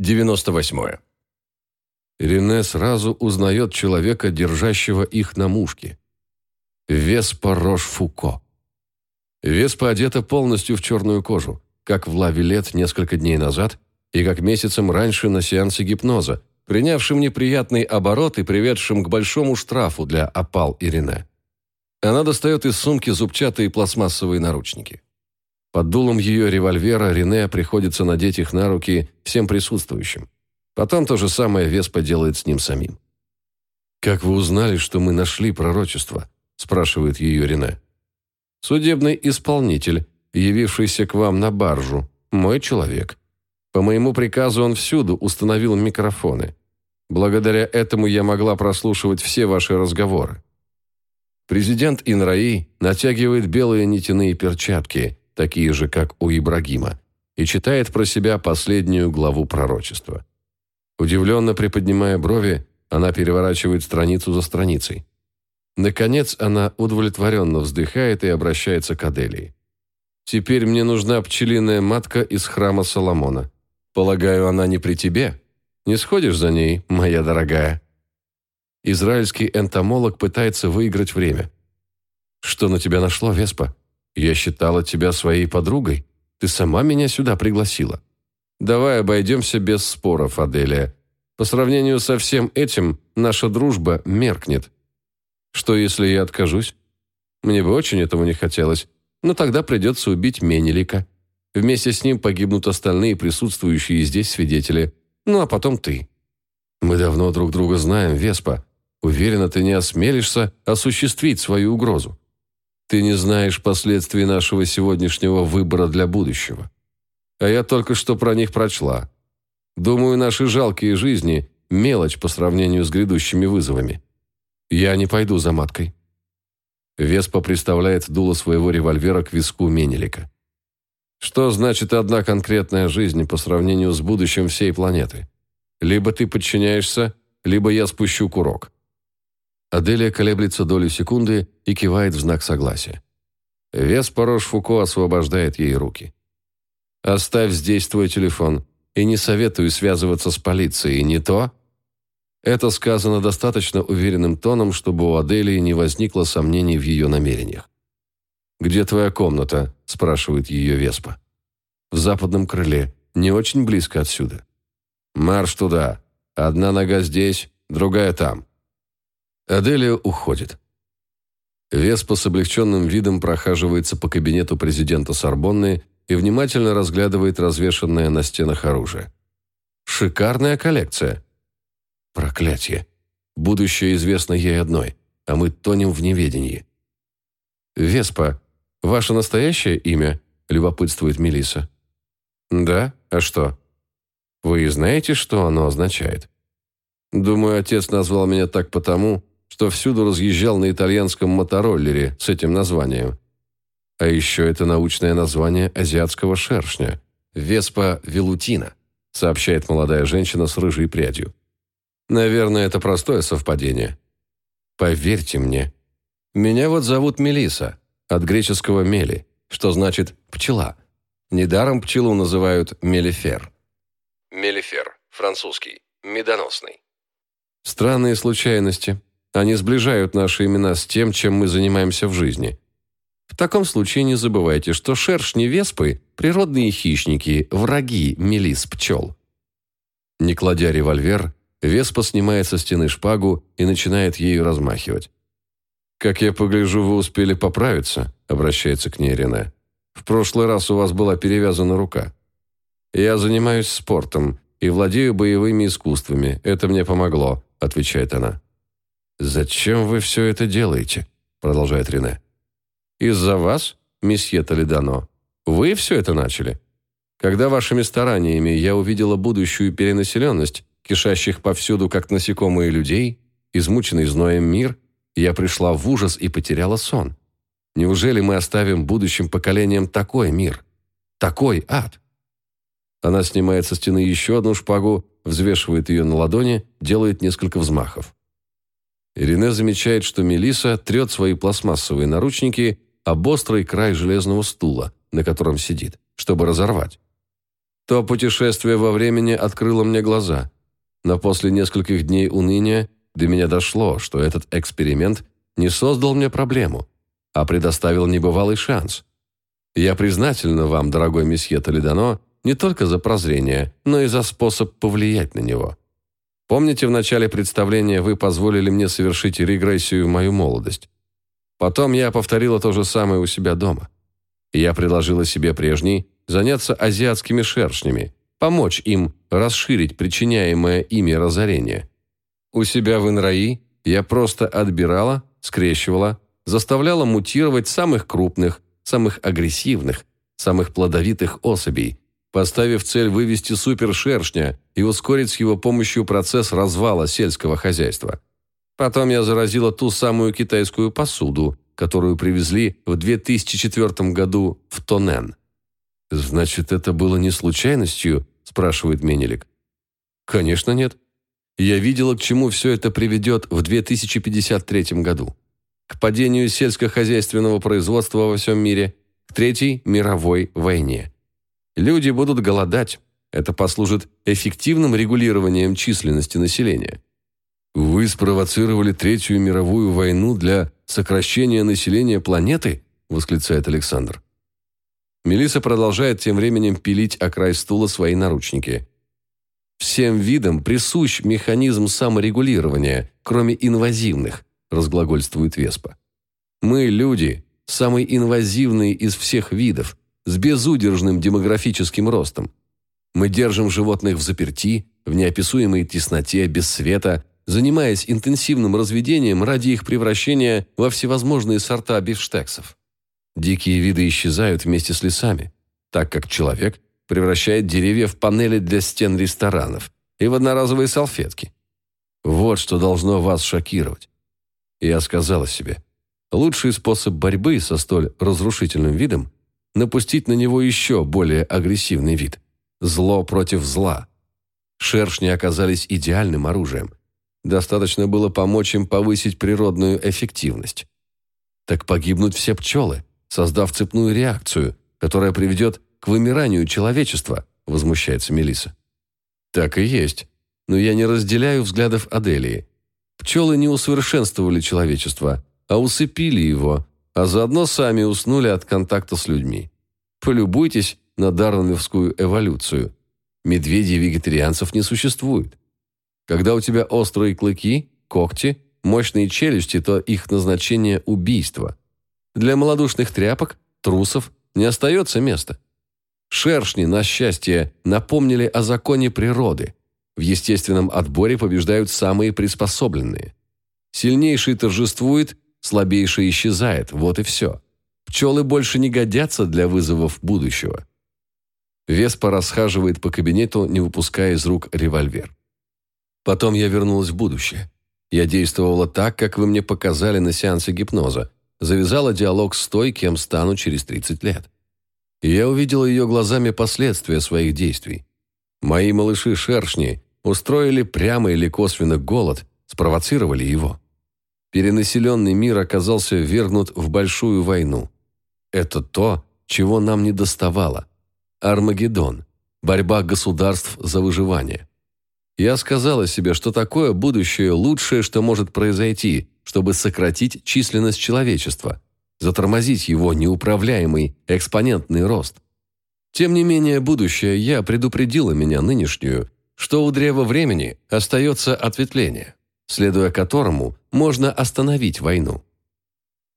98. Рене сразу узнает человека, держащего их на мушке. Веспа Рош-Фуко. Веспа одета полностью в черную кожу, как в Лавилет несколько дней назад и как месяцем раньше на сеансе гипноза, принявшим неприятный оборот и приведшим к большому штрафу для опал и Рене. Она достает из сумки зубчатые пластмассовые наручники. Под дулом ее револьвера Рене приходится надеть их на руки всем присутствующим. Потом то же самое Веспа делает с ним самим. «Как вы узнали, что мы нашли пророчество?» – спрашивает ее Рене. «Судебный исполнитель, явившийся к вам на баржу, мой человек. По моему приказу он всюду установил микрофоны. Благодаря этому я могла прослушивать все ваши разговоры. Президент Инраи натягивает белые нитяные перчатки, такие же, как у Ибрагима, и читает про себя последнюю главу пророчества. Удивленно приподнимая брови, она переворачивает страницу за страницей. Наконец она удовлетворенно вздыхает и обращается к Аделии. «Теперь мне нужна пчелиная матка из храма Соломона. Полагаю, она не при тебе? Не сходишь за ней, моя дорогая?» Израильский энтомолог пытается выиграть время. «Что на тебя нашло, Веспа? Я считала тебя своей подругой. Ты сама меня сюда пригласила. Давай обойдемся без споров, Аделия. По сравнению со всем этим, наша дружба меркнет. Что, если я откажусь? Мне бы очень этого не хотелось, но тогда придется убить Менелика. Вместе с ним погибнут остальные присутствующие здесь свидетели. Ну, а потом ты. Мы давно друг друга знаем, Веспа. Уверена, ты не осмелишься осуществить свою угрозу. Ты не знаешь последствий нашего сегодняшнего выбора для будущего. А я только что про них прочла. Думаю, наши жалкие жизни – мелочь по сравнению с грядущими вызовами. Я не пойду за маткой». Веспа представляет дуло своего револьвера к виску Менелика. Что значит одна конкретная жизнь по сравнению с будущим всей планеты? Либо ты подчиняешься, либо я спущу курок. Аделия колеблется долю секунды и кивает в знак согласия. Вес Порош-Фуко освобождает ей руки. «Оставь здесь твой телефон, и не советую связываться с полицией, не то...» Это сказано достаточно уверенным тоном, чтобы у Аделии не возникло сомнений в ее намерениях. «Где твоя комната?» – спрашивает ее Веспа. «В западном крыле, не очень близко отсюда». «Марш туда. Одна нога здесь, другая там. Аделия уходит. Веспа с облегченным видом прохаживается по кабинету президента Сорбонны и внимательно разглядывает развешанное на стенах оружие. Шикарная коллекция. Проклятие. Будущее известно ей одной, а мы тонем в неведении. Веспа, ваше настоящее имя? любопытствует Мелиса. Да, а что? Вы знаете, что оно означает? Думаю, отец назвал меня так потому, что всюду разъезжал на итальянском мотороллере с этим названием. А еще это научное название азиатского шершня – Веспа велутина, сообщает молодая женщина с рыжей прядью. Наверное, это простое совпадение. Поверьте мне. Меня вот зовут Мелиса, от греческого «мели», что значит «пчела». Недаром пчелу называют мелифер. Мелифер, французский, медоносный. Странные случайности. Они сближают наши имена с тем, чем мы занимаемся в жизни. В таком случае не забывайте, что шершни веспы – природные хищники, враги мелис пчел. Не кладя револьвер, Веспа снимает со стены шпагу и начинает ею размахивать. «Как я погляжу, вы успели поправиться», – обращается к ней Рене. «В прошлый раз у вас была перевязана рука. Я занимаюсь спортом и владею боевыми искусствами. Это мне помогло», – отвечает она. «Зачем вы все это делаете?» – продолжает Рене. «Из-за вас, месье Толедано. Вы все это начали. Когда вашими стараниями я увидела будущую перенаселенность, кишащих повсюду, как насекомые людей, измученный зноем мир, я пришла в ужас и потеряла сон. Неужели мы оставим будущим поколениям такой мир? Такой ад?» Она снимает со стены еще одну шпагу, взвешивает ее на ладони, делает несколько взмахов. Ирине замечает, что Мелиса трет свои пластмассовые наручники об острый край железного стула, на котором сидит, чтобы разорвать. То путешествие во времени открыло мне глаза. Но после нескольких дней уныния до меня дошло, что этот эксперимент не создал мне проблему, а предоставил небывалый шанс. Я признательна вам, дорогой месье Толедано, не только за прозрение, но и за способ повлиять на него. Помните, в начале представления вы позволили мне совершить регрессию в мою молодость? Потом я повторила то же самое у себя дома. Я предложила себе прежней заняться азиатскими шершнями, помочь им расширить причиняемое ими разорение. У себя в Инраи я просто отбирала, скрещивала, заставляла мутировать самых крупных, самых агрессивных, самых плодовитых особей, поставив цель вывести супершершня и ускорить с его помощью процесс развала сельского хозяйства. Потом я заразила ту самую китайскую посуду, которую привезли в 2004 году в Тонен. «Значит, это было не случайностью?» – спрашивает Менелик. «Конечно нет. Я видела, к чему все это приведет в 2053 году. К падению сельскохозяйственного производства во всем мире, к Третьей мировой войне. Люди будут голодать. Это послужит эффективным регулированием численности населения. Вы спровоцировали Третью мировую войну для сокращения населения планеты? восклицает Александр. Мелиса продолжает тем временем пилить о край стула свои наручники. Всем видам присущ механизм саморегулирования, кроме инвазивных, разглагольствует Веспа. Мы, люди, самый инвазивный из всех видов, с безудержным демографическим ростом. Мы держим животных в заперти, в неописуемой тесноте, без света, занимаясь интенсивным разведением ради их превращения во всевозможные сорта бифштексов. Дикие виды исчезают вместе с лесами, так как человек превращает деревья в панели для стен ресторанов и в одноразовые салфетки. Вот что должно вас шокировать. Я сказала себе, лучший способ борьбы со столь разрушительным видом напустить на него еще более агрессивный вид. Зло против зла. Шершни оказались идеальным оружием. Достаточно было помочь им повысить природную эффективность. Так погибнут все пчелы, создав цепную реакцию, которая приведет к вымиранию человечества, возмущается Мелиса. Так и есть. Но я не разделяю взглядов Аделии. Пчелы не усовершенствовали человечество, а усыпили его, а заодно сами уснули от контакта с людьми. Полюбуйтесь на дарвиновскую эволюцию. Медведей-вегетарианцев не существует. Когда у тебя острые клыки, когти, мощные челюсти, то их назначение – убийство. Для малодушных тряпок, трусов не остается места. Шершни, на счастье, напомнили о законе природы. В естественном отборе побеждают самые приспособленные. Сильнейший торжествует, слабейший исчезает, вот и все. Пчелы больше не годятся для вызовов будущего. Веспа расхаживает по кабинету, не выпуская из рук револьвер. Потом я вернулась в будущее. Я действовала так, как вы мне показали на сеансе гипноза. Завязала диалог с той, кем стану через 30 лет. И я увидела ее глазами последствия своих действий. Мои малыши-шершни устроили прямо или косвенно голод, спровоцировали его. Перенаселенный мир оказался ввергнут в большую войну. Это то, чего нам не доставало. Армагеддон. Борьба государств за выживание. Я сказала себе, что такое будущее лучшее, что может произойти, чтобы сократить численность человечества, затормозить его неуправляемый экспонентный рост. Тем не менее, будущее я предупредила меня нынешнюю, что у древа времени остается ответвление следуя которому можно остановить войну.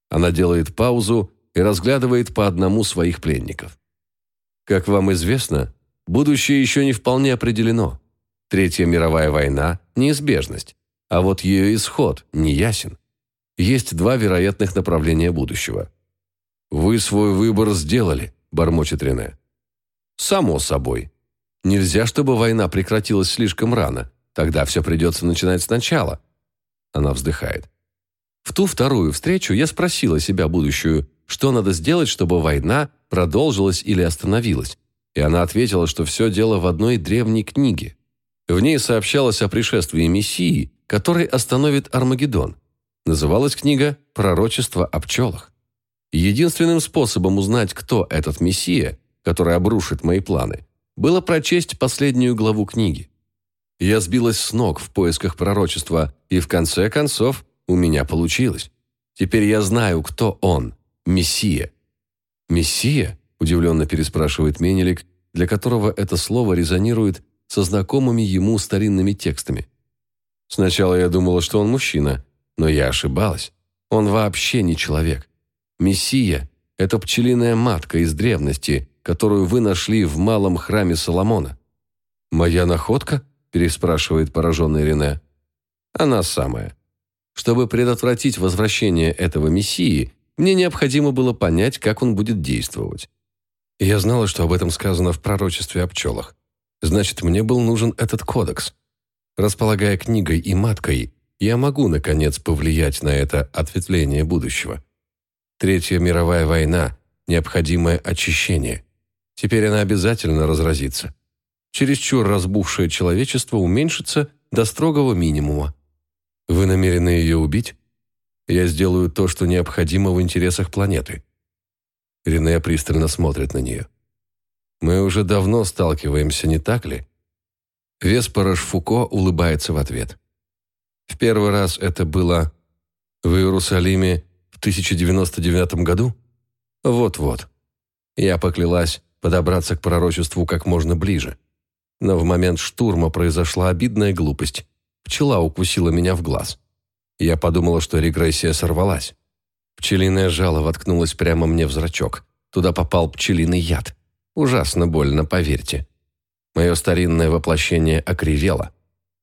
Она делает паузу и разглядывает по одному своих пленников. Как вам известно, будущее еще не вполне определено. Третья мировая война – неизбежность, а вот ее исход не ясен. Есть два вероятных направления будущего. «Вы свой выбор сделали», – бормочет Рене. «Само собой. Нельзя, чтобы война прекратилась слишком рано, Тогда все придется начинать сначала. Она вздыхает. В ту вторую встречу я спросила себя будущую, что надо сделать, чтобы война продолжилась или остановилась. И она ответила, что все дело в одной древней книге. В ней сообщалось о пришествии Мессии, который остановит Армагеддон. Называлась книга «Пророчество о пчелах». Единственным способом узнать, кто этот Мессия, который обрушит мои планы, было прочесть последнюю главу книги. Я сбилась с ног в поисках пророчества, и в конце концов у меня получилось. Теперь я знаю, кто он – Мессия. «Мессия?» – удивленно переспрашивает Менелик, для которого это слово резонирует со знакомыми ему старинными текстами. Сначала я думала, что он мужчина, но я ошибалась. Он вообще не человек. Мессия – это пчелиная матка из древности, которую вы нашли в малом храме Соломона. «Моя находка?» – переспрашивает пораженный Рене. «Она самая. Чтобы предотвратить возвращение этого мессии, мне необходимо было понять, как он будет действовать. Я знала, что об этом сказано в пророчестве о пчелах. Значит, мне был нужен этот кодекс. Располагая книгой и маткой, я могу, наконец, повлиять на это ответвление будущего. Третья мировая война – необходимое очищение. Теперь она обязательно разразится. Чересчур разбухшее человечество уменьшится до строгого минимума. Вы намерены ее убить? Я сделаю то, что необходимо в интересах планеты. Рене пристально смотрит на нее. Мы уже давно сталкиваемся, не так ли? Веспорош Фуко улыбается в ответ. В первый раз это было в Иерусалиме в 1099 году? Вот-вот. Я поклялась подобраться к пророчеству как можно ближе. Но в момент штурма произошла обидная глупость. Пчела укусила меня в глаз. Я подумала, что регрессия сорвалась. Пчелиное жало воткнулось прямо мне в зрачок. Туда попал пчелиный яд. Ужасно больно, поверьте. Мое старинное воплощение окривело.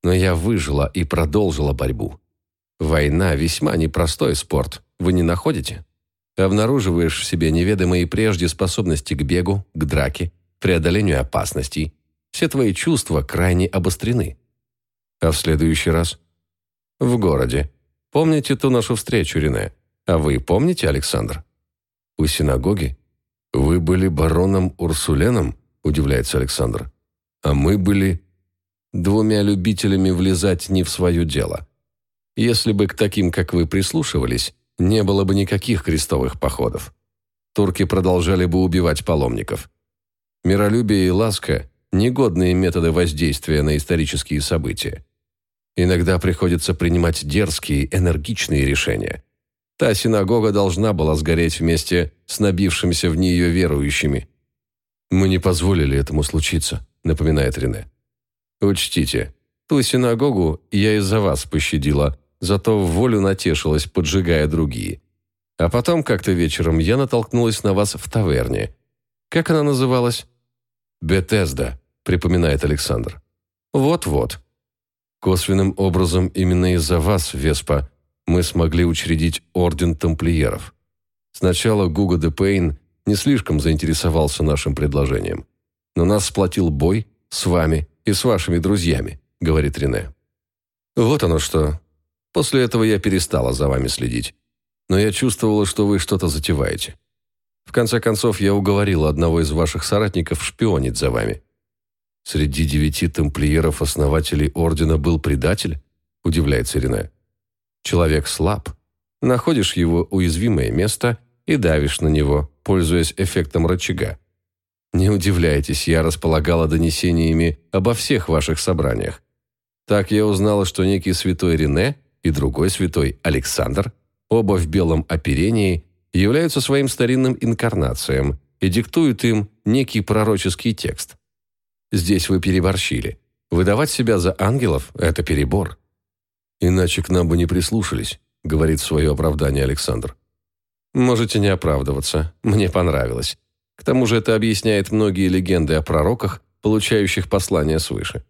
Но я выжила и продолжила борьбу. Война – весьма непростой спорт, вы не находите? Обнаруживаешь в себе неведомые прежде способности к бегу, к драке, преодолению опасностей. Все твои чувства крайне обострены. А в следующий раз? В городе. Помните ту нашу встречу, Рене? А вы помните, Александр? У синагоги? Вы были бароном Урсуленом? Удивляется Александр а мы были двумя любителями влезать не в свое дело. Если бы к таким, как вы, прислушивались, не было бы никаких крестовых походов. Турки продолжали бы убивать паломников. Миролюбие и ласка – негодные методы воздействия на исторические события. Иногда приходится принимать дерзкие, энергичные решения. Та синагога должна была сгореть вместе с набившимися в нее верующими. Мы не позволили этому случиться напоминает Рене. Учтите, ту синагогу я из-за вас пощадила, зато в волю натешилась, поджигая другие. А потом как-то вечером я натолкнулась на вас в таверне. Как она называлась? Бетезда, припоминает Александр. Вот-вот. Косвенным образом именно из-за вас, Веспа, мы смогли учредить Орден Тамплиеров. Сначала Гуго де Пейн не слишком заинтересовался нашим предложением. Но нас сплотил бой с вами и с вашими друзьями», — говорит Рене. «Вот оно что. После этого я перестала за вами следить. Но я чувствовала, что вы что-то затеваете. В конце концов, я уговорила одного из ваших соратников шпионить за вами. Среди девяти тамплиеров-основателей ордена был предатель?» – удивляется Рене. «Человек слаб. Находишь его уязвимое место и давишь на него, пользуясь эффектом рычага. Не удивляйтесь, я располагала донесениями обо всех ваших собраниях. Так я узнала, что некий святой Рене и другой святой Александр, оба в белом оперении, являются своим старинным инкарнациям и диктуют им некий пророческий текст. Здесь вы переборщили. Выдавать себя за ангелов – это перебор. Иначе к нам бы не прислушались, говорит в свое оправдание Александр. Можете не оправдываться, мне понравилось. К тому же это объясняет многие легенды о пророках, получающих послания свыше.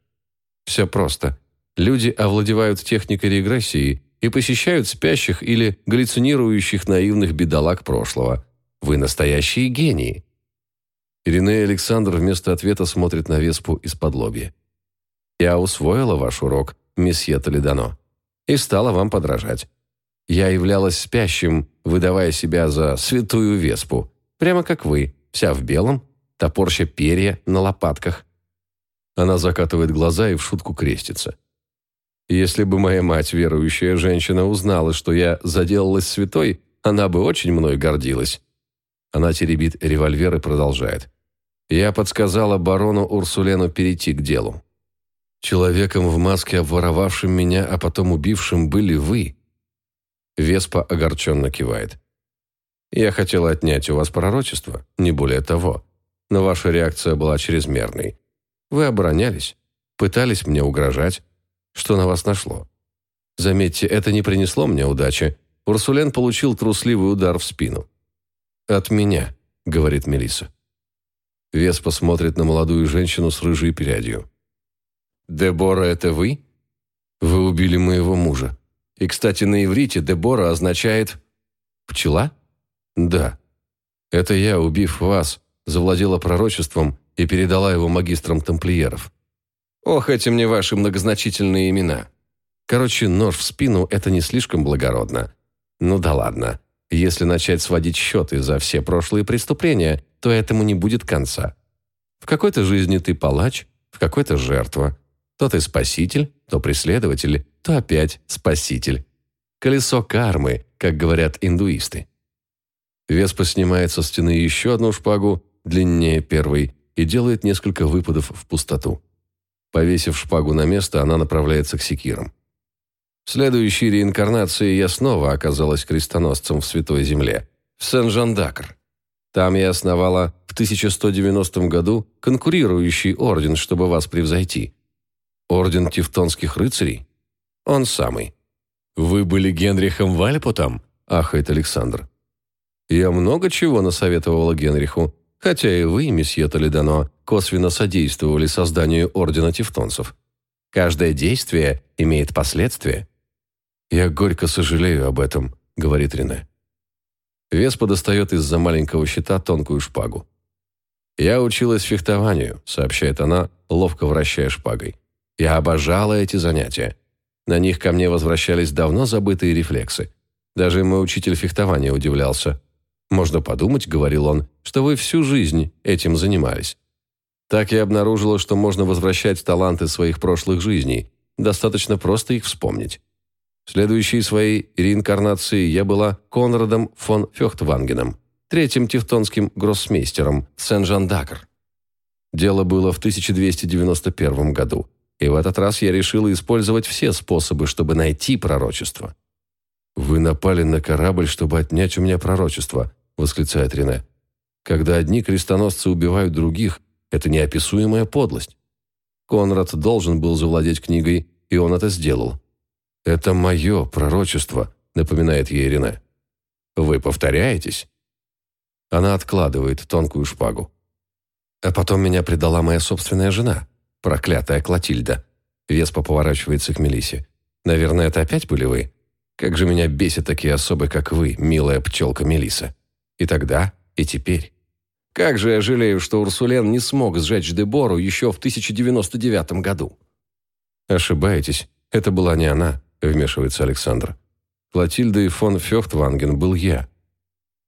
Все просто. Люди овладевают техникой регрессии и посещают спящих или галлюцинирующих наивных бедолаг прошлого. Вы настоящие гении. Ирина и Александр вместо ответа смотрят на Веспу из-под лобья. «Я усвоила ваш урок, месье Толедано, и стала вам подражать. Я являлась спящим, выдавая себя за святую Веспу, прямо как вы, вся в белом, топорща перья на лопатках. Она закатывает глаза и в шутку крестится. Если бы моя мать, верующая женщина, узнала, что я заделалась святой, она бы очень мной гордилась. Она теребит револьвер и продолжает. Я подсказала барону Урсулену перейти к делу. Человеком в маске, обворовавшим меня, а потом убившим, были вы. Веспа огорченно кивает. Я хотела отнять у вас пророчество, не более того. Но ваша реакция была чрезмерной. Вы оборонялись, пытались мне угрожать. Что на вас нашло? Заметьте, это не принесло мне удачи. Урсулен получил трусливый удар в спину. «От меня», — говорит Мелисса. Веспа смотрит на молодую женщину с рыжей перядью. «Дебора, это вы?» «Вы убили моего мужа. И, кстати, на иврите Дебора означает... пчела?» «Да. Это я, убив вас, завладела пророчеством и передала его магистрам тамплиеров. Ох, эти мне ваши многозначительные имена. Короче, нож в спину – это не слишком благородно. Ну да ладно. Если начать сводить счеты за все прошлые преступления, то этому не будет конца. В какой-то жизни ты палач, в какой-то жертва. То ты спаситель, то преследователь, то опять спаситель. Колесо кармы, как говорят индуисты. Веспа снимает со стены еще одну шпагу, длиннее первой, и делает несколько выпадов в пустоту. Повесив шпагу на место, она направляется к секирам. В следующей реинкарнации я снова оказалась крестоносцем в Святой Земле, в Сен-Жан-Дакр. Там я основала в 1190 году конкурирующий орден, чтобы вас превзойти. Орден Тевтонских рыцарей? Он самый. Вы были Генрихом Вальпутом? Ахает Александр. Я много чего насоветовала Генриху, хотя и вы, месье Толедано, косвенно содействовали созданию Ордена Тевтонцев. Каждое действие имеет последствия. «Я горько сожалею об этом», — говорит Рене. Веспа достает из-за маленького щита тонкую шпагу. «Я училась фехтованию», — сообщает она, ловко вращая шпагой. Я обожала эти занятия. На них ко мне возвращались давно забытые рефлексы. Даже мой учитель фехтования удивлялся. «Можно подумать», — говорил он, — «что вы всю жизнь этим занимались». Так я обнаружила, что можно возвращать таланты своих прошлых жизней. Достаточно просто их вспомнить. В следующей своей реинкарнации я была Конрадом фон Фехтвангеном, третьим тевтонским гроссмейстером Сен-Жан-Дакр. Дело было в 1291 году. И в этот раз я решила использовать все способы, чтобы найти пророчество. «Вы напали на корабль, чтобы отнять у меня пророчество», – восклицает Рене. «Когда одни крестоносцы убивают других, это неописуемая подлость. Конрад должен был завладеть книгой, и он это сделал. «Это мое пророчество», – напоминает ей Рене. «Вы повторяетесь?» Она откладывает тонкую шпагу. А потом меня предала моя собственная жена. Проклятая Клотильда. Веспа поворачивается к Мелисе. Наверное, это опять были вы? Как же меня бесят такие особы, как вы, милая пчелка Мелиса. И тогда, и теперь. Как же я жалею, что Урсулен не смог сжечь Дебору еще в 1099 году. Ошибаетесь, это была не она, вмешивается Александр. Клотильда и фон Фёхтванген был я.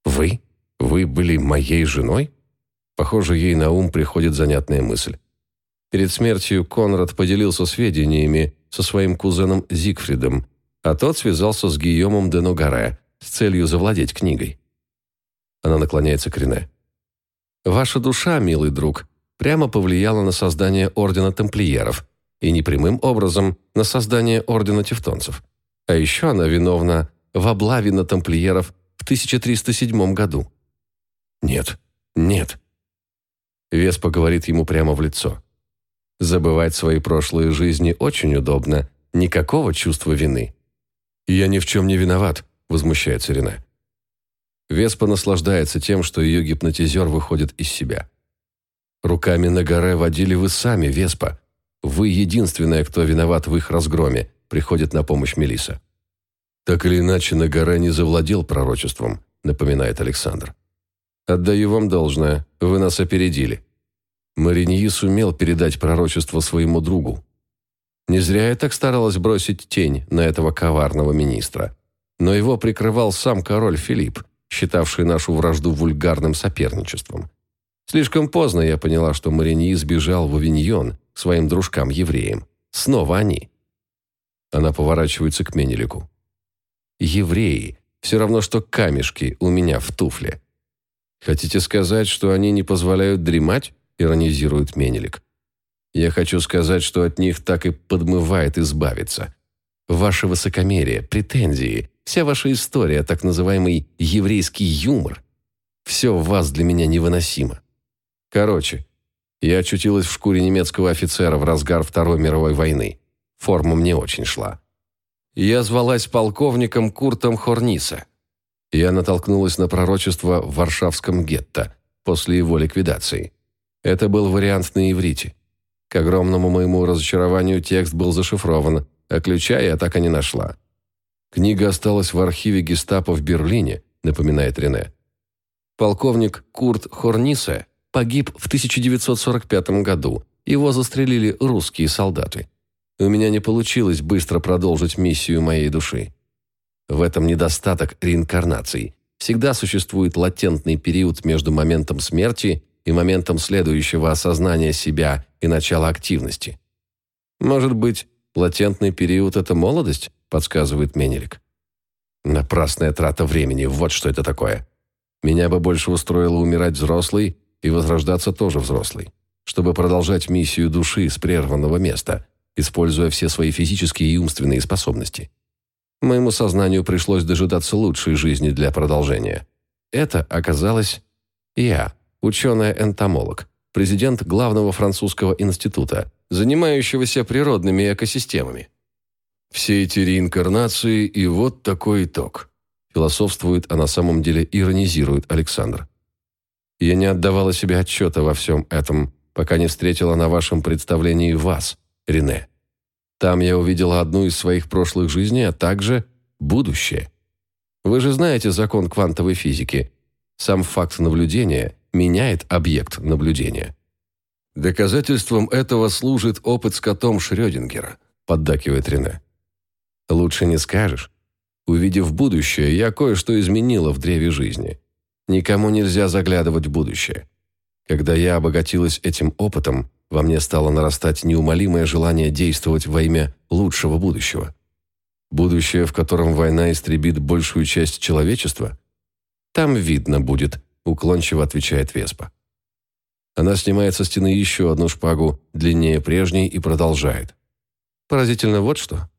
Вы? Вы были моей женой? Похоже, ей на ум приходит занятная мысль. Перед смертью Конрад поделился сведениями со своим кузеном Зигфридом, а тот связался с Гийомом де Ногаре с целью завладеть книгой. Она наклоняется к Рене. «Ваша душа, милый друг, прямо повлияла на создание Ордена Тамплиеров и непрямым образом на создание Ордена Тевтонцев. А еще она виновна в облаве на тамплиеров в 1307 году». «Нет, нет». Веспа говорит ему прямо в лицо. Забывать свои прошлые жизни очень удобно. Никакого чувства вины. «Я ни в чем не виноват», – возмущается Рене. Веспа наслаждается тем, что ее гипнотизер выходит из себя. «Руками на горе водили вы сами, Веспа. Вы единственная, кто виноват в их разгроме», – приходит на помощь Мелиса. «Так или иначе, на горе не завладел пророчеством», – напоминает Александр. «Отдаю вам должное, вы нас опередили. Мариньи сумел передать пророчество своему другу. Не зря я так старалась бросить тень на этого коварного министра. Но его прикрывал сам король Филипп, считавший нашу вражду вульгарным соперничеством. Слишком поздно я поняла, что Мариньи сбежал в Авиньон своим дружкам-евреям. Снова они. Она поворачивается к Менелику. «Евреи. Все равно, что камешки у меня в туфле. Хотите сказать, что они не позволяют дремать?» – иронизирует Менелик. «Я хочу сказать, что от них так и подмывает избавиться. Ваше высокомерие, претензии, вся ваша история, так называемый еврейский юмор – все в вас для меня невыносимо. Короче, я очутилась в шкуре немецкого офицера в разгар Второй мировой войны. Форма мне очень шла. Я звалась полковником Куртом Хорниса. Я натолкнулась на пророчество в Варшавском гетто после его ликвидации. Это был вариант на иврите. К огромному моему разочарованию текст был зашифрован, а ключа я так и не нашла. Книга осталась в архиве гестапо в Берлине, напоминает Рене. Полковник Курт Хорнисе погиб в 1945 году. Его застрелили русские солдаты. У меня не получилось быстро продолжить миссию моей души. В этом недостаток реинкарнации. Всегда существует латентный период между моментом смерти и моментом следующего осознания себя и начала активности. Может быть, латентный период – это молодость, подсказывает Менелик. Напрасная трата времени, вот что это такое. Меня бы больше устроило умирать взрослый и возрождаться тоже взрослый, чтобы продолжать миссию души с прерванного места, используя все свои физические и умственные способности. Моему сознанию пришлось дожидаться лучшей жизни для продолжения. Это оказалось я, ученый-энтомолог, президент главного французского института, занимающегося природными экосистемами. Все эти реинкарнации и вот такой итог. Философствует, а на самом деле иронизирует Александр. Я не отдавала себе отчета во всем этом, пока не встретила на вашем представлении вас, Рене. Там я увидела одну из своих прошлых жизней, а также будущее. Вы же знаете закон квантовой физики. Сам факт наблюдения меняет объект наблюдения. Доказательством этого служит опыт с котом Шрёдингера, поддакивает Рене. Лучше не скажешь. Увидев будущее, я кое-что изменила в древе жизни. Никому нельзя заглядывать в будущее. Когда я обогатилась этим опытом, во мне стало нарастать неумолимое желание действовать во имя лучшего будущего. Будущее, в котором война истребит большую часть человечества? Там видно будет, уклончиво отвечает Веспа. Она снимает со стены еще одну шпагу, длиннее прежней, и продолжает. Поразительно вот что.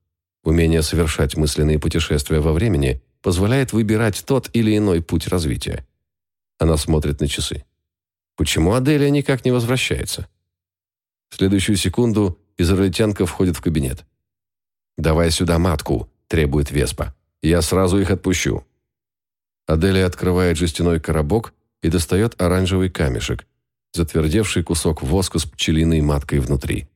Умение совершать мысленные путешествия во времени позволяет выбирать тот или иной путь развития. Она смотрит на часы. Почему Аделия никак не возвращается? В следующую секунду израильтянка входит в кабинет. «Давай сюда матку», – требует Веспа. «Я сразу их отпущу». Аделия открывает жестяной коробок и достает оранжевый камешек, затвердевший кусок воска с пчелиной маткой внутри.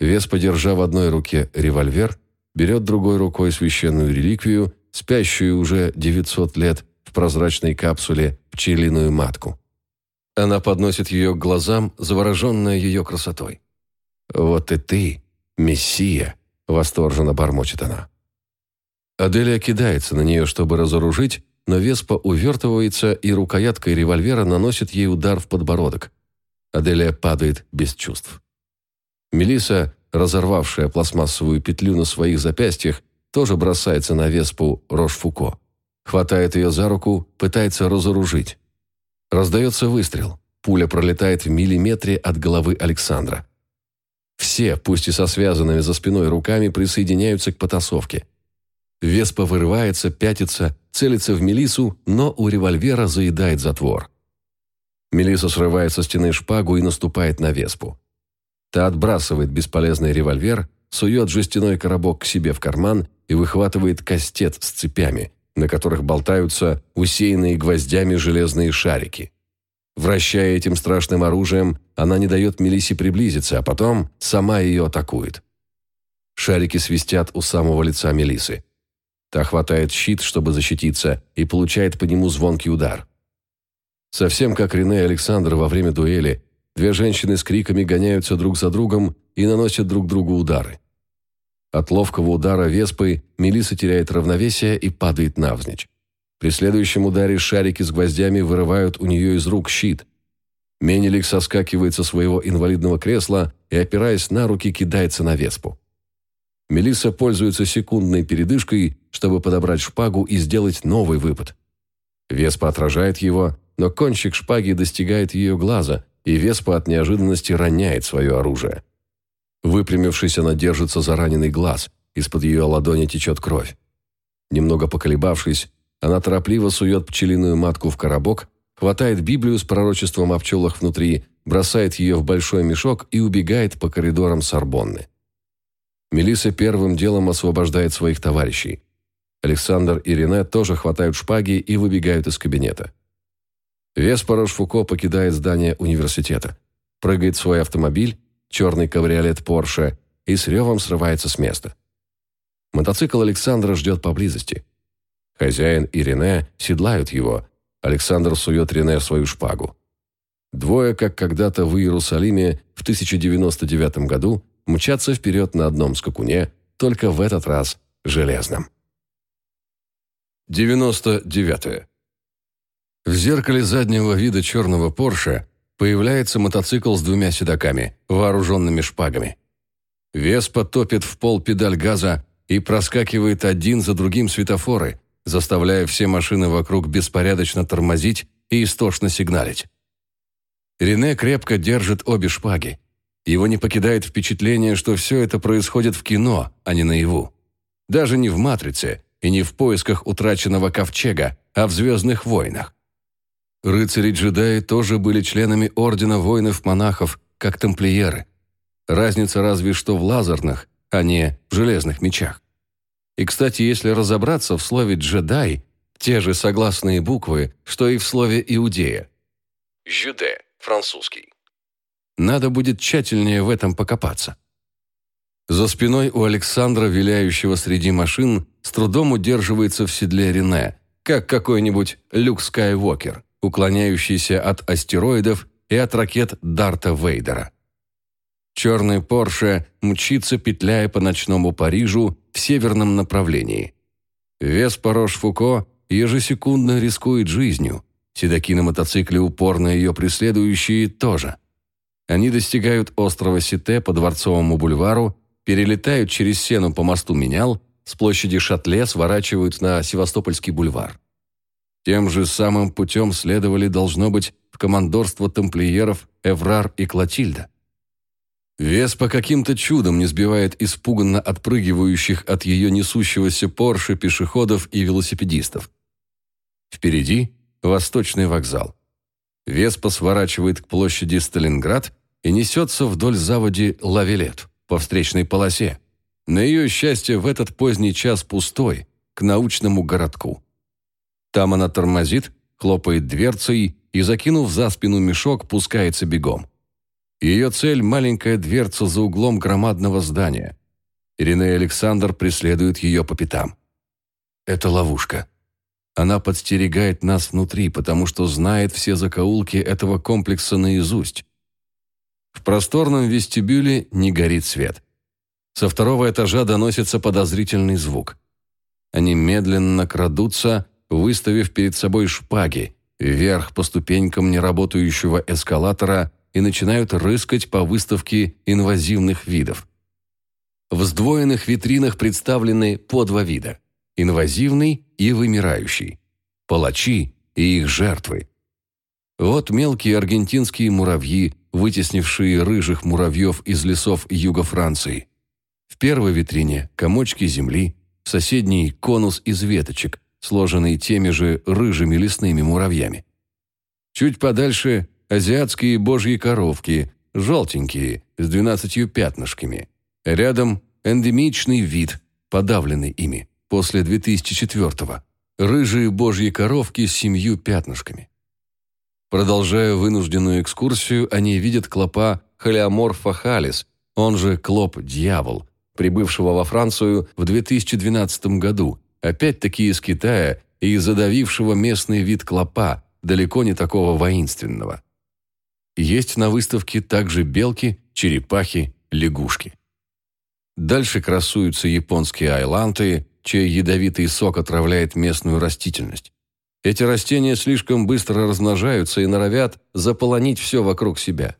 Веспа, держа в одной руке револьвер, берет другой рукой священную реликвию, спящую уже 900 лет, в прозрачной капсуле пчелиную матку. Она подносит ее к глазам, завороженная ее красотой. «Вот и ты, мессия!» – восторженно бормочет она. Аделия кидается на нее, чтобы разоружить, но Веспа увертывается и рукояткой револьвера наносит ей удар в подбородок. Аделия падает без чувств. Мелиса, разорвавшая пластмассовую петлю на своих запястьях, тоже бросается на Веспу Рошфуко хватает ее за руку, пытается разоружить. Раздается выстрел. Пуля пролетает в миллиметре от головы Александра. Все, пусть и со связанными за спиной руками, присоединяются к потасовке. Веспа вырывается, пятится, целится в Мелису, но у револьвера заедает затвор. Мелиса срывает со стены шпагу и наступает на Веспу. Та отбрасывает бесполезный револьвер, сует жестяной коробок к себе в карман и выхватывает кастет с цепями, на которых болтаются усеянные гвоздями железные шарики. Вращая этим страшным оружием, она не дает Мелисе приблизиться, а потом сама ее атакует. Шарики свистят у самого лица Мелисы. Та хватает щит, чтобы защититься, и получает по нему звонкий удар. Совсем как Рене и Александр во время дуэли, две женщины с криками гоняются друг за другом и наносят друг другу удары. От ловкого удара веспы Мелиса теряет равновесие и падает навзничь. При следующем ударе шарики с гвоздями вырывают у нее из рук щит. Менелик соскакивает со своего инвалидного кресла и, опираясь на руки, кидается на веспу. Мелисса пользуется секундной передышкой, чтобы подобрать шпагу и сделать новый выпад. Веспа отражает его, но кончик шпаги достигает ее глаза, и Веспа от неожиданности роняет свое оружие. Выпрямившись, она держится за раненый глаз, из-под ее ладони течет кровь. Немного поколебавшись, она торопливо сует пчелиную матку в коробок, хватает Библию с пророчеством о пчелах внутри, бросает ее в большой мешок и убегает по коридорам Сорбонны. Мелисса первым делом освобождает своих товарищей. Александр и Рене тоже хватают шпаги и выбегают из кабинета. Веспорош Фуко покидает здание университета, прыгает в свой автомобиль, черный кабриолет Порше, и с ревом срывается с места. Мотоцикл Александра ждет поблизости. Хозяин и Рене седлают его. Александр сует Рене свою шпагу. Двое, как когда-то в Иерусалиме в 1099 году, мчатся вперед на одном скакуне, только в этот раз железном. 99. -е. В зеркале заднего вида черного Порше появляется мотоцикл с двумя седаками, вооруженными шпагами. Веспа топит в пол педаль газа и проскакивает один за другим светофоры, заставляя все машины вокруг беспорядочно тормозить и истошно сигналить. Рене крепко держит обе шпаги. Его не покидает впечатление, что все это происходит в кино, а не наяву. Даже не в «Матрице» и не в поисках утраченного ковчега, а в «Звездных войнах». Рыцари-джедаи тоже были членами Ордена воинов-монахов, как тамплиеры. Разница разве что в лазерных, а не в железных мечах. И, кстати, если разобраться в слове «джедай», те же согласные буквы, что и в слове «иудея». «Жюде» – французский. Надо будет тщательнее в этом покопаться. За спиной у Александра, виляющего среди машин, с трудом удерживается в седле Рене, как какой-нибудь Люк Скайуокер, уклоняющийся от астероидов и от ракет Дарта Вейдера. Черный Порше мчится, петляя по ночному Парижу в северном направлении. Вес Порош-Фуко ежесекундно рискует жизнью. Седаки на мотоцикле, упорно ее преследующие, тоже. Они достигают острова Сите по Дворцовому бульвару, перелетают через Сену по мосту Менял, с площади Шатле сворачивают на Севастопольский бульвар. Тем же самым путем следовали, должно быть, в командорство тамплиеров Эврар и Клотильда. Вес по каким-то чудом не сбивает испуганно отпрыгивающих от ее несущегося Порше пешеходов и велосипедистов. Впереди – Восточный вокзал. Веспа сворачивает к площади Сталинград и несется вдоль заводи Лавилет по встречной полосе. На ее счастье в этот поздний час пустой, к научному городку. Там она тормозит, хлопает дверцей и, закинув за спину мешок, пускается бегом. Ее цель – маленькая дверца за углом громадного здания. Ирина и Александр преследуют ее по пятам. Это ловушка. Она подстерегает нас внутри, потому что знает все закоулки этого комплекса наизусть. В просторном вестибюле не горит свет. Со второго этажа доносится подозрительный звук. Они медленно крадутся, выставив перед собой шпаги, вверх по ступенькам неработающего эскалатора и начинают рыскать по выставке инвазивных видов. В сдвоенных витринах представлены по два вида – инвазивный и вымирающий, палачи и их жертвы. Вот мелкие аргентинские муравьи, вытеснившие рыжих муравьев из лесов юга Франции. В первой витрине – комочки земли, в соседней – конус из веточек, сложенный теми же рыжими лесными муравьями. Чуть подальше азиатские божьи коровки, желтенькие, с двенадцатью пятнышками. Рядом эндемичный вид, подавленный ими, после 2004-го. Рыжие божьи коровки с семью пятнышками. Продолжая вынужденную экскурсию, они видят клопа Халиоморфа халис, он же клоп-дьявол, прибывшего во Францию в 2012 году, опять-таки из Китая и задавившего местный вид клопа, далеко не такого воинственного. Есть на выставке также белки, черепахи, лягушки. Дальше красуются японские айланты, чей ядовитый сок отравляет местную растительность. Эти растения слишком быстро размножаются и норовят заполонить все вокруг себя.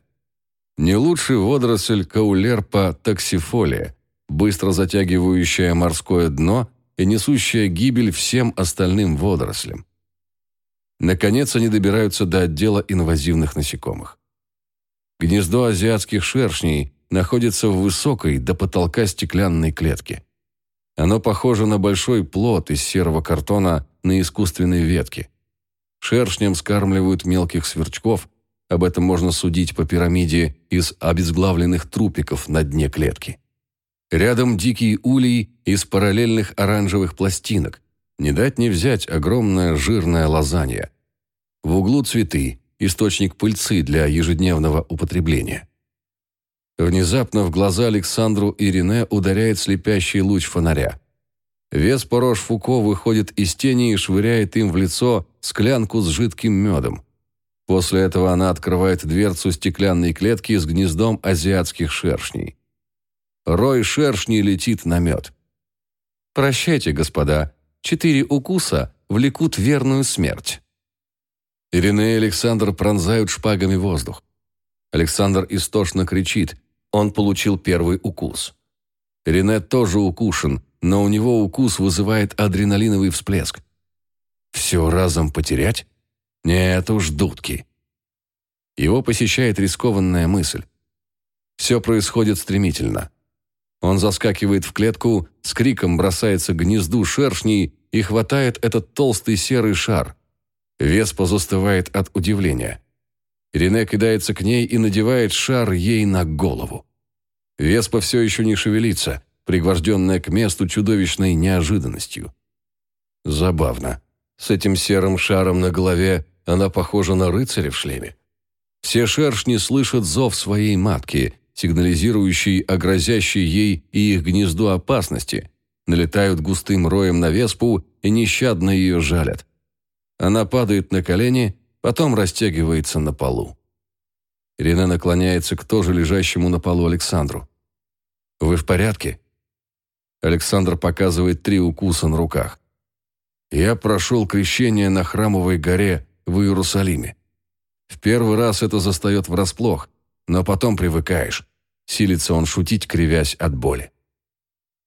Не лучший водоросль каулерпа таксифолия, быстро затягивающая морское дно и несущая гибель всем остальным водорослям. Наконец они добираются до отдела инвазивных насекомых. Гнездо азиатских шершней находится в высокой до потолка стеклянной клетке. Оно похоже на большой плод из серого картона на искусственной ветке. Шершням скармливают мелких сверчков, об этом можно судить по пирамиде из обезглавленных трупиков на дне клетки. Рядом дикий улей из параллельных оранжевых пластинок. Не дать не взять огромная жирная лазанья. В углу цветы, источник пыльцы для ежедневного употребления. Внезапно в глаза Александру и Рене ударяет слепящий луч фонаря. Веспорош Фуко выходит из тени и швыряет им в лицо склянку с жидким медом. После этого она открывает дверцу стеклянной клетки с гнездом азиатских шершней. Рой шершней летит на мед. «Прощайте, господа, четыре укуса влекут верную смерть». Ирина и Александр пронзают шпагами воздух. Александр истошно кричит. Он получил первый укус. Рене тоже укушен, но у него укус вызывает адреналиновый всплеск. Все разом потерять? Нет уж, дудки. Его посещает рискованная мысль. Все происходит стремительно. Он заскакивает в клетку, с криком бросается к гнезду шершней и хватает этот толстый серый шар. Веспа застывает от удивления. Рене кидается к ней и надевает шар ей на голову. Веспа все еще не шевелится, пригвожденная к месту чудовищной неожиданностью. Забавно. С этим серым шаром на голове она похожа на рыцаря в шлеме. Все шершни слышат зов своей матки, сигнализирующий о грозящей ей и их гнезду опасности, налетают густым роем на веспу и нещадно ее жалят. Она падает на колени, потом растягивается на полу. Ирина наклоняется к тоже лежащему на полу Александру. «Вы в порядке?» Александр показывает три укуса на руках. «Я прошел крещение на Храмовой горе в Иерусалиме. В первый раз это застает врасплох, но потом привыкаешь». Силится он шутить, кривясь от боли.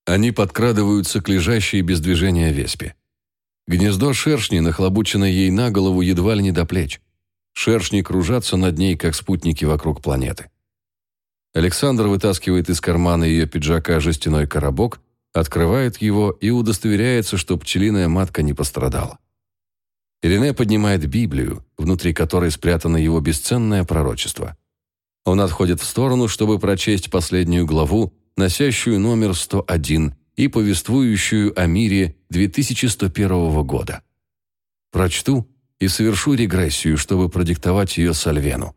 Они подкрадываются к лежащей без движения веспе. Гнездо шершни нахлобучено ей на голову едва ли не до плеч. Шершни кружатся над ней, как спутники вокруг планеты. Александр вытаскивает из кармана ее пиджака жестяной коробок, открывает его и удостоверяется, что пчелиная матка не пострадала. Ирине поднимает Библию, внутри которой спрятано его бесценное пророчество. Он отходит в сторону, чтобы прочесть последнюю главу, носящую номер 101 и повествующую о мире 2101 года. Прочту и совершу регрессию, чтобы продиктовать ее Сальвену.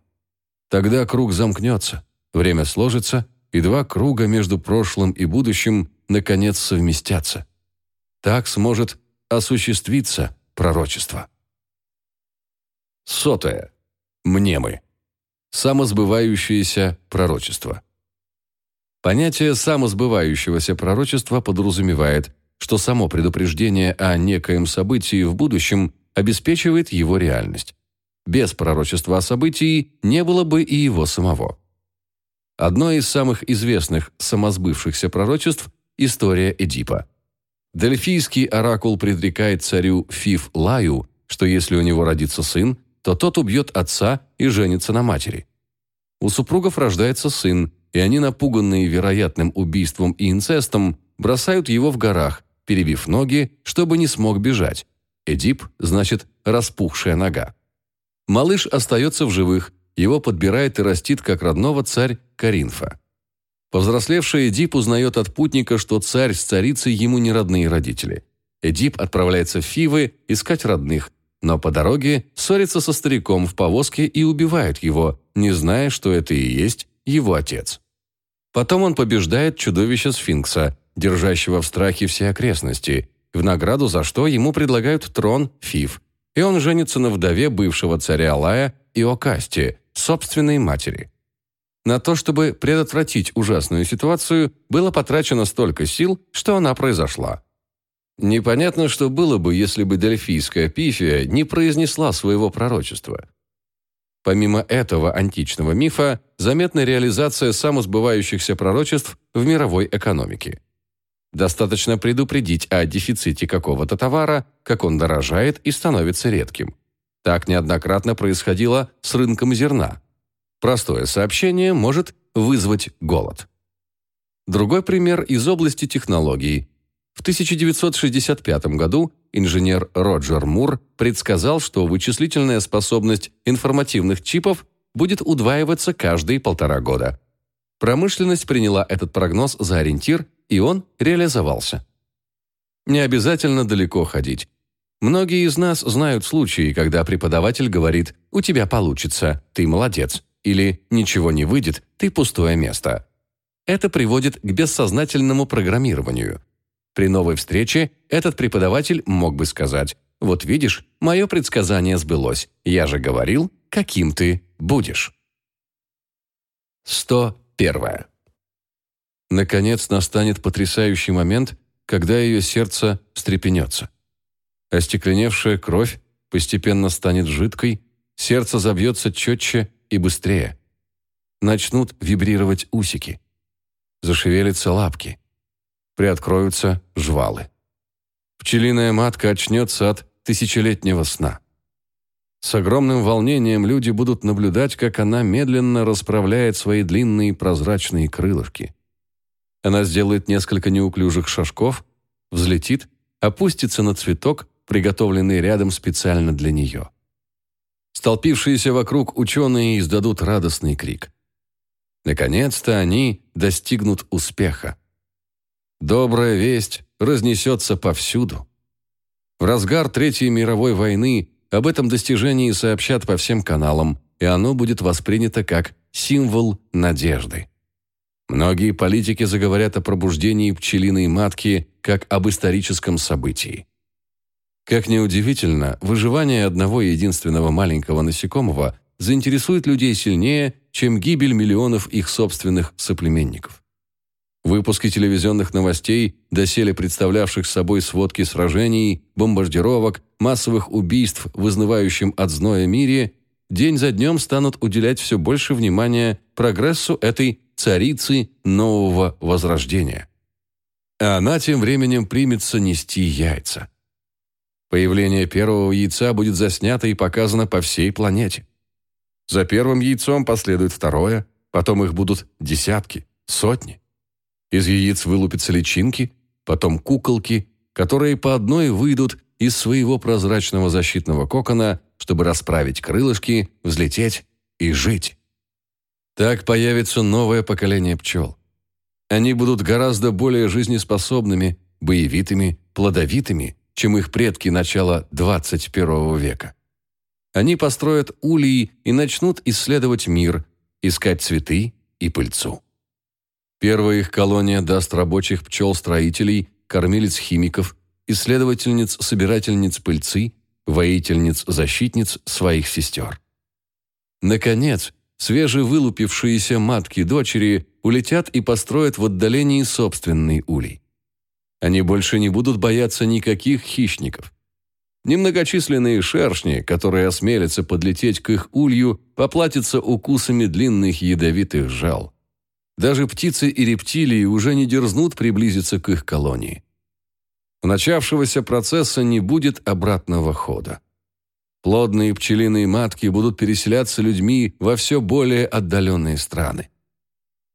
Тогда круг замкнется, время сложится, и два круга между прошлым и будущим наконец совместятся. Так сможет осуществиться пророчество. Сотое. Мнемы. Самосбывающееся пророчество. Понятие самосбывающегося пророчества подразумевает, что само предупреждение о некоем событии в будущем обеспечивает его реальность. Без пророчества о событии не было бы и его самого. Одно из самых известных самосбывшихся пророчеств – история Эдипа. Дельфийский оракул предрекает царю Фиф Лаю, что если у него родится сын, то тот убьет отца и женится на матери. У супругов рождается сын, и они, напуганные вероятным убийством и инцестом, бросают его в горах, перебив ноги, чтобы не смог бежать. Эдип значит «распухшая нога». Малыш остается в живых, его подбирает и растит как родного царь Каринфа. Повзрослевший Эдип узнает от путника, что царь с царицей ему не родные родители. Эдип отправляется в Фивы искать родных, но по дороге ссорится со стариком в повозке и убивает его, не зная, что это и есть его отец. Потом он побеждает чудовище сфинкса, держащего в страхе все окрестности, в награду за что ему предлагают трон Фив, и он женится на вдове бывшего царя Алая Иокасти, собственной матери. На то, чтобы предотвратить ужасную ситуацию, было потрачено столько сил, что она произошла. Непонятно, что было бы, если бы дельфийская пифия не произнесла своего пророчества. Помимо этого античного мифа, заметна реализация самосбывающихся пророчеств в мировой экономике. Достаточно предупредить о дефиците какого-то товара, как он дорожает и становится редким. Так неоднократно происходило с рынком зерна. Простое сообщение может вызвать голод. Другой пример из области технологий. В 1965 году инженер Роджер Мур предсказал, что вычислительная способность информативных чипов будет удваиваться каждые полтора года. Промышленность приняла этот прогноз за ориентир, и он реализовался. Не обязательно далеко ходить. Многие из нас знают случаи, когда преподаватель говорит «У тебя получится, ты молодец» или «Ничего не выйдет, ты пустое место». Это приводит к бессознательному программированию. При новой встрече этот преподаватель мог бы сказать «Вот видишь, мое предсказание сбылось, я же говорил, каким ты будешь». 101. Наконец настанет потрясающий момент, когда ее сердце встрепенется. Остекленевшая кровь постепенно станет жидкой, сердце забьется четче и быстрее. Начнут вибрировать усики. Зашевелятся лапки. Приоткроются жвалы. Пчелиная матка очнется от тысячелетнего сна. С огромным волнением люди будут наблюдать, как она медленно расправляет свои длинные прозрачные крылышки. Она сделает несколько неуклюжих шажков, взлетит, опустится на цветок, приготовленный рядом специально для нее. Столпившиеся вокруг ученые издадут радостный крик. Наконец-то они достигнут успеха. Добрая весть разнесется повсюду. В разгар Третьей мировой войны об этом достижении сообщат по всем каналам, и оно будет воспринято как символ надежды. Многие политики заговорят о пробуждении пчелиной матки как об историческом событии. Как ни удивительно, выживание одного единственного маленького насекомого заинтересует людей сильнее, чем гибель миллионов их собственных соплеменников. Выпуски телевизионных новостей, доселе представлявших собой сводки сражений, бомбардировок, массовых убийств в изнывающем от зноя мире, день за днем станут уделять все больше внимания прогрессу этой царицы нового возрождения. А она тем временем примется нести яйца. Появление первого яйца будет заснято и показано по всей планете. За первым яйцом последует второе, потом их будут десятки, сотни. Из яиц вылупятся личинки, потом куколки, которые по одной выйдут из своего прозрачного защитного кокона, чтобы расправить крылышки, взлететь и жить. Так появится новое поколение пчел. Они будут гораздо более жизнеспособными, боевитыми, плодовитыми, чем их предки начала 21 века. Они построят улей и начнут исследовать мир, искать цветы и пыльцу. Первая их колония даст рабочих пчел-строителей, кормилец-химиков, исследовательниц-собирательниц пыльцы, воительниц-защитниц своих сестер. Наконец, свежевылупившиеся матки-дочери улетят и построят в отдалении собственный улей. Они больше не будут бояться никаких хищников. Немногочисленные шершни, которые осмелятся подлететь к их улью, поплатятся укусами длинных ядовитых жал. Даже птицы и рептилии уже не дерзнут приблизиться к их колонии. У начавшегося процесса не будет обратного хода. Плодные пчелиные матки будут переселяться людьми во все более отдаленные страны.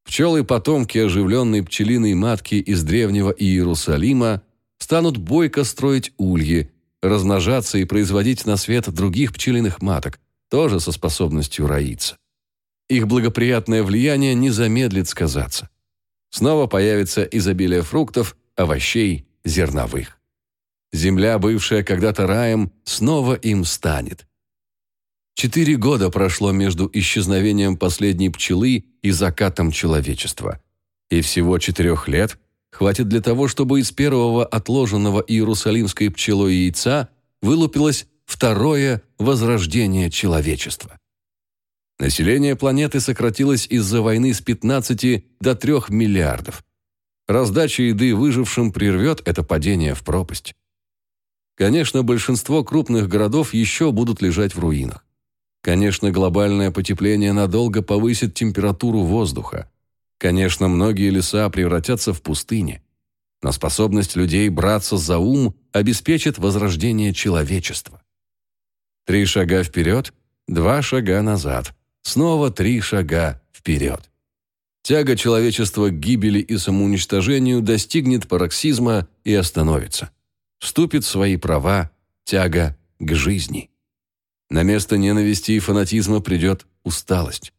Пчелы-потомки оживленной пчелиной матки из древнего Иерусалима станут бойко строить ульи, размножаться и производить на свет других пчелиных маток, тоже со способностью роиться. Их благоприятное влияние не замедлит сказаться. Снова появится изобилие фруктов, овощей, зерновых. Земля, бывшая когда-то раем, снова им станет. Четыре года прошло между исчезновением последней пчелы и закатом человечества. И всего четырех лет хватит для того, чтобы из первого отложенного иерусалимской пчелой яйца вылупилось второе возрождение человечества. Население планеты сократилось из-за войны с 15 до 3 миллиардов. Раздача еды выжившим прервет это падение в пропасть. Конечно, большинство крупных городов еще будут лежать в руинах. Конечно, глобальное потепление надолго повысит температуру воздуха. Конечно, многие леса превратятся в пустыни. Но способность людей браться за ум обеспечит возрождение человечества. Три шага вперед, два шага назад – снова три шага вперед. Тяга человечества к гибели и самоуничтожению достигнет пароксизма и остановится. Вступит в свои права тяга к жизни. На место ненависти и фанатизма придет усталость.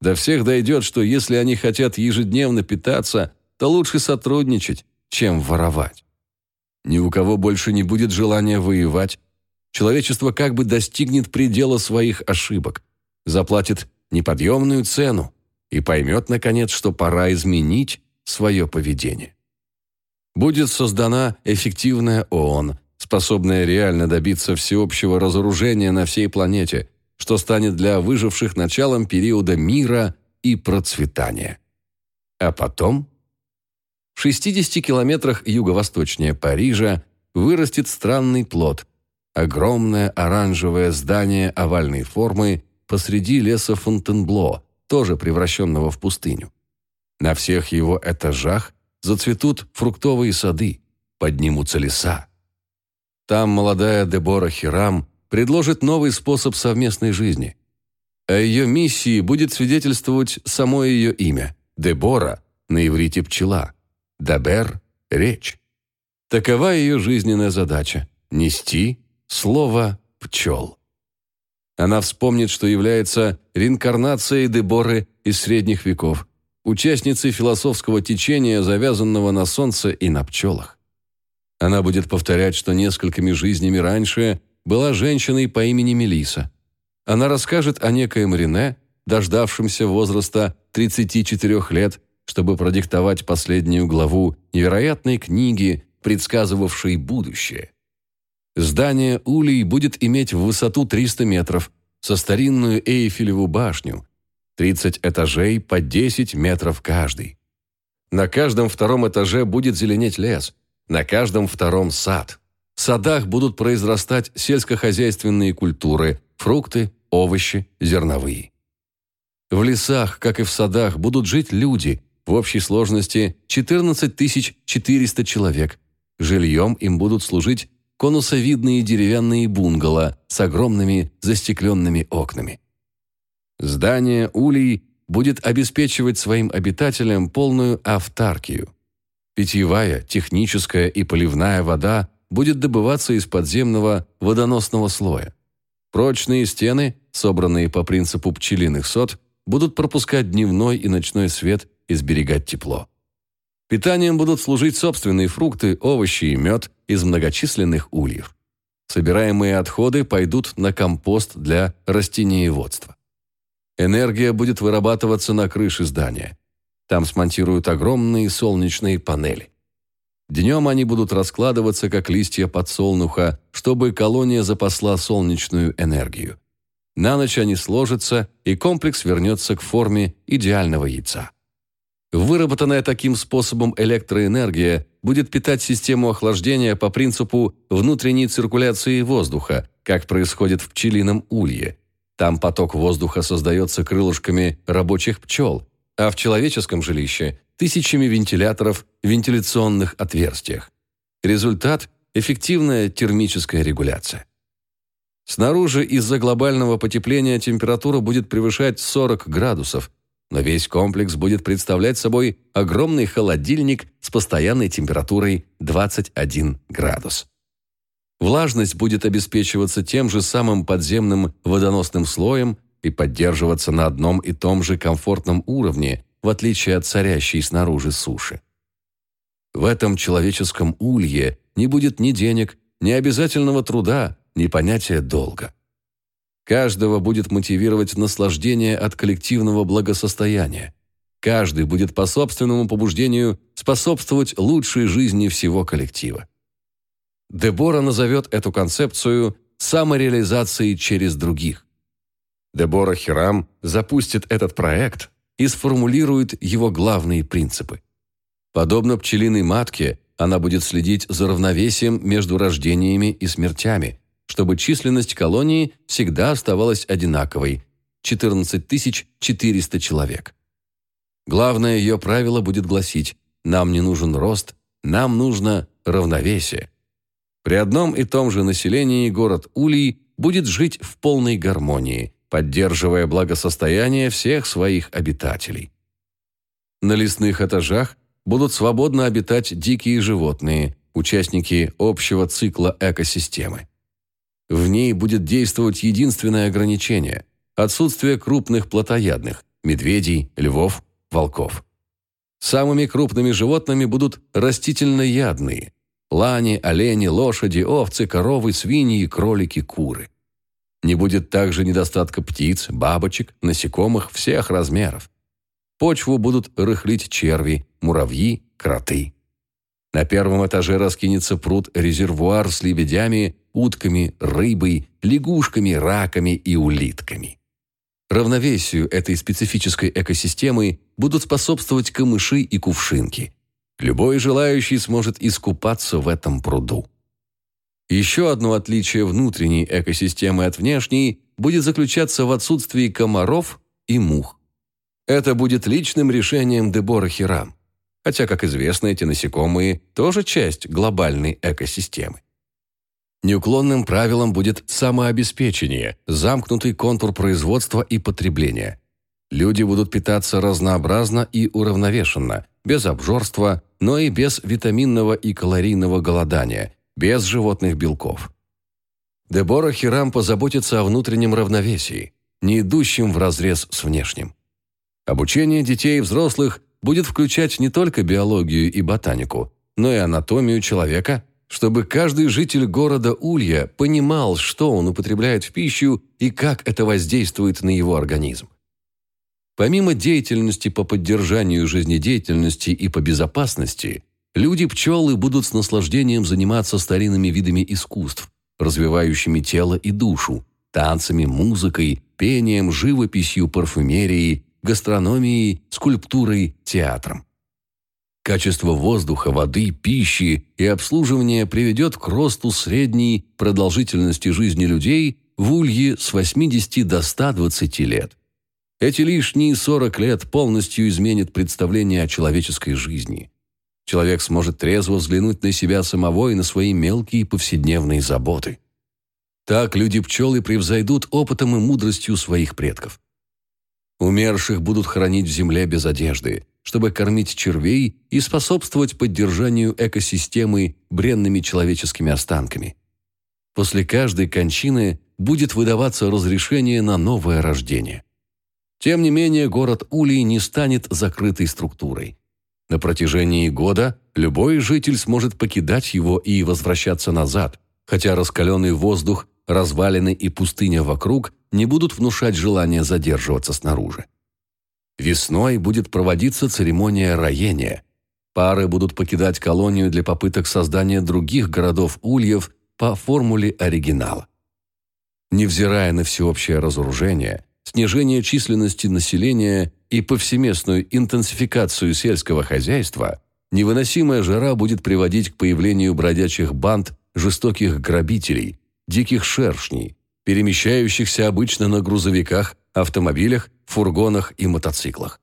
До всех дойдет, что если они хотят ежедневно питаться, то лучше сотрудничать, чем воровать. Ни у кого больше не будет желания воевать. Человечество как бы достигнет предела своих ошибок, заплатит неподъемную цену и поймет, наконец, что пора изменить свое поведение. Будет создана эффективная ООН, способная реально добиться всеобщего разоружения на всей планете, что станет для выживших началом периода мира и процветания. А потом в 60 километрах юго-восточнее Парижа вырастет странный плод – огромное оранжевое здание овальной формы посреди леса Фонтенбло, тоже превращенного в пустыню. На всех его этажах зацветут фруктовые сады, поднимутся леса. Там молодая Дебора Хирам предложит новый способ совместной жизни. О ее миссии будет свидетельствовать само ее имя – Дебора, на иврите «пчела», Дабер – речь. Такова ее жизненная задача – нести слово пчел. Она вспомнит, что является реинкарнацией Деборы из средних веков, участницей философского течения, завязанного на солнце и на пчелах. Она будет повторять, что несколькими жизнями раньше была женщиной по имени Мелиса. Она расскажет о некоем Рене, дождавшемся возраста 34 лет чтобы продиктовать последнюю главу невероятной книги, предсказывавшей будущее. Здание Улей будет иметь в высоту 300 метров, со старинную Эйфелеву башню, 30 этажей по 10 метров каждый. На каждом втором этаже будет зеленеть лес, на каждом втором сад. В садах будут произрастать сельскохозяйственные культуры, фрукты, овощи, зерновые. В лесах, как и в садах, будут жить люди, в общей сложности 14 400 человек. Жильем им будут служить конусовидные деревянные бунгало с огромными застекленными окнами. Здание улей будет обеспечивать своим обитателям полную автаркию. Питьевая, техническая и поливная вода будет добываться из подземного водоносного слоя. Прочные стены, собранные по принципу пчелиных сот, будут пропускать дневной и ночной свет и сберегать тепло. Питанием будут служить собственные фрукты, овощи и мед из многочисленных ульев. Собираемые отходы пойдут на компост для растениеводства. Энергия будет вырабатываться на крыше здания. Там смонтируют огромные солнечные панели. Днем они будут раскладываться, как листья подсолнуха, чтобы колония запасла солнечную энергию. На ночь они сложатся, и комплекс вернется к форме идеального яйца. Выработанная таким способом электроэнергия будет питать систему охлаждения по принципу внутренней циркуляции воздуха, как происходит в пчелином улье. Там поток воздуха создается крылышками рабочих пчел, а в человеческом жилище – тысячами вентиляторов в вентиляционных отверстиях. Результат – эффективная термическая регуляция. Снаружи из-за глобального потепления температура будет превышать 40 градусов, но весь комплекс будет представлять собой огромный холодильник с постоянной температурой 21 градус. Влажность будет обеспечиваться тем же самым подземным водоносным слоем и поддерживаться на одном и том же комфортном уровне, в отличие от царящей снаружи суши. В этом человеческом улье не будет ни денег, ни обязательного труда, ни понятия долга. Каждого будет мотивировать наслаждение от коллективного благосостояния. Каждый будет по собственному побуждению способствовать лучшей жизни всего коллектива. Дебора назовет эту концепцию самореализацией через других. Дебора Хирам запустит этот проект и сформулирует его главные принципы. Подобно пчелиной матке, она будет следить за равновесием между рождениями и смертями, чтобы численность колонии всегда оставалась одинаковой – 14 400 человек. Главное ее правило будет гласить «нам не нужен рост, нам нужно равновесие». При одном и том же населении город Улей будет жить в полной гармонии, поддерживая благосостояние всех своих обитателей. На лесных этажах будут свободно обитать дикие животные, участники общего цикла экосистемы. В ней будет действовать единственное ограничение – отсутствие крупных плотоядных – медведей, львов, волков. Самыми крупными животными будут растительноядные – лани, олени, лошади, овцы, коровы, свиньи, кролики, куры. Не будет также недостатка птиц, бабочек, насекомых всех размеров. Почву будут рыхлить черви, муравьи, кроты. На первом этаже раскинется пруд-резервуар с лебедями, утками, рыбой, лягушками, раками и улитками. Равновесию этой специфической экосистемы будут способствовать камыши и кувшинки. Любой желающий сможет искупаться в этом пруду. Еще одно отличие внутренней экосистемы от внешней будет заключаться в отсутствии комаров и мух. Это будет личным решением Дебора Хирам хотя, как известно, эти насекомые тоже часть глобальной экосистемы. Неуклонным правилом будет самообеспечение, замкнутый контур производства и потребления. Люди будут питаться разнообразно и уравновешенно, без обжорства, но и без витаминного и калорийного голодания, без животных белков. Дебора Хирам позаботится о внутреннем равновесии, не идущем вразрез с внешним. Обучение детей и взрослых будет включать не только биологию и ботанику, но и анатомию человека, чтобы каждый житель города Улья понимал, что он употребляет в пищу и как это воздействует на его организм. Помимо деятельности по поддержанию жизнедеятельности и по безопасности, люди-пчелы будут с наслаждением заниматься старинными видами искусств, развивающими тело и душу, танцами, музыкой, пением, живописью, парфюмерией, гастрономией, скульптурой, театром. Качество воздуха, воды, пищи и обслуживания приведет к росту средней продолжительности жизни людей в Улье с 80 до 120 лет. Эти лишние 40 лет полностью изменят представление о человеческой жизни. Человек сможет трезво взглянуть на себя самого и на свои мелкие повседневные заботы. Так люди-пчелы превзойдут опытом и мудростью своих предков. Умерших будут хранить в земле без одежды, чтобы кормить червей и способствовать поддержанию экосистемы бренными человеческими останками. После каждой кончины будет выдаваться разрешение на новое рождение. Тем не менее, город Улей не станет закрытой структурой. На протяжении года любой житель сможет покидать его и возвращаться назад, хотя раскаленный воздух, развалины и пустыня вокруг не будут внушать желание задерживаться снаружи. Весной будет проводиться церемония роения. Пары будут покидать колонию для попыток создания других городов-ульев по формуле оригинала. Невзирая на всеобщее разоружение, снижение численности населения и повсеместную интенсификацию сельского хозяйства, невыносимая жара будет приводить к появлению бродячих банд жестоких грабителей, диких шершней, перемещающихся обычно на грузовиках, автомобилях, фургонах и мотоциклах.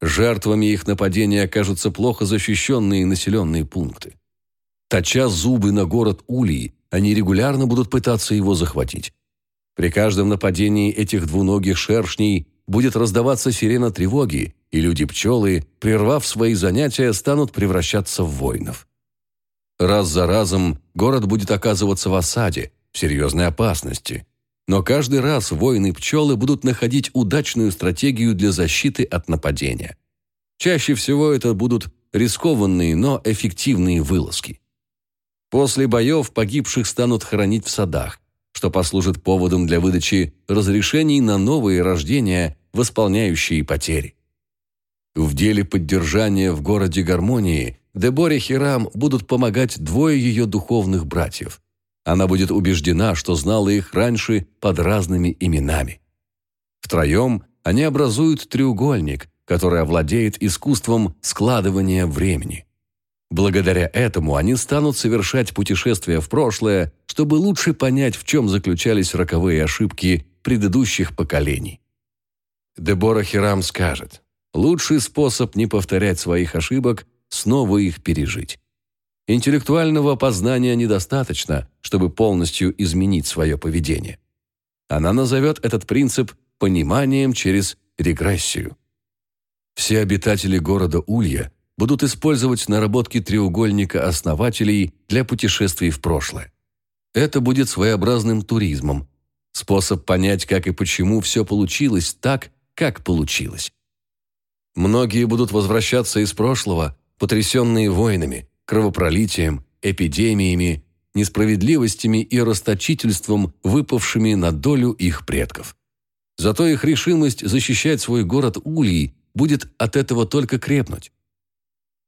Жертвами их нападения окажутся плохо защищенные населенные пункты. Точа зубы на город Улии, они регулярно будут пытаться его захватить. При каждом нападении этих двуногих шершней будет раздаваться сирена тревоги, и люди-пчелы, прервав свои занятия, станут превращаться в воинов. Раз за разом город будет оказываться в осаде, в серьезной опасности, но каждый раз воины-пчелы будут находить удачную стратегию для защиты от нападения. Чаще всего это будут рискованные, но эффективные вылазки. После боев погибших станут хоронить в садах, что послужит поводом для выдачи разрешений на новые рождения, восполняющие потери. В деле поддержания в городе гармонии Деборе Хирам будут помогать двое ее духовных братьев – она будет убеждена, что знала их раньше под разными именами. Втроем они образуют треугольник, который овладеет искусством складывания времени. Благодаря этому они станут совершать путешествия в прошлое, чтобы лучше понять, в чем заключались роковые ошибки предыдущих поколений. Дебора Хирам скажет, лучший способ не повторять своих ошибок – снова их пережить. Интеллектуального познания недостаточно, чтобы полностью изменить свое поведение. Она назовет этот принцип пониманием через регрессию. Все обитатели города Улья будут использовать наработки треугольника основателей для путешествий в прошлое. Это будет своеобразным туризмом, способ понять, как и почему все получилось так, как получилось. Многие будут возвращаться из прошлого, потрясенные войнами, кровопролитием, эпидемиями, несправедливостями и расточительством, выпавшими на долю их предков. Зато их решимость защищать свой город Ульи будет от этого только крепнуть.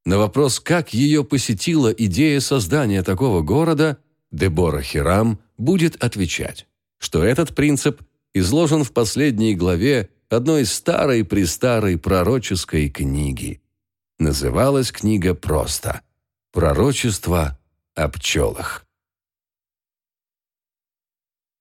На вопрос, как ее посетила идея создания такого города, Дебора Хирам будет отвечать, что этот принцип изложен в последней главе одной старой-престарой пророческой книги. Называлась книга просто «Пророчество о пчелах».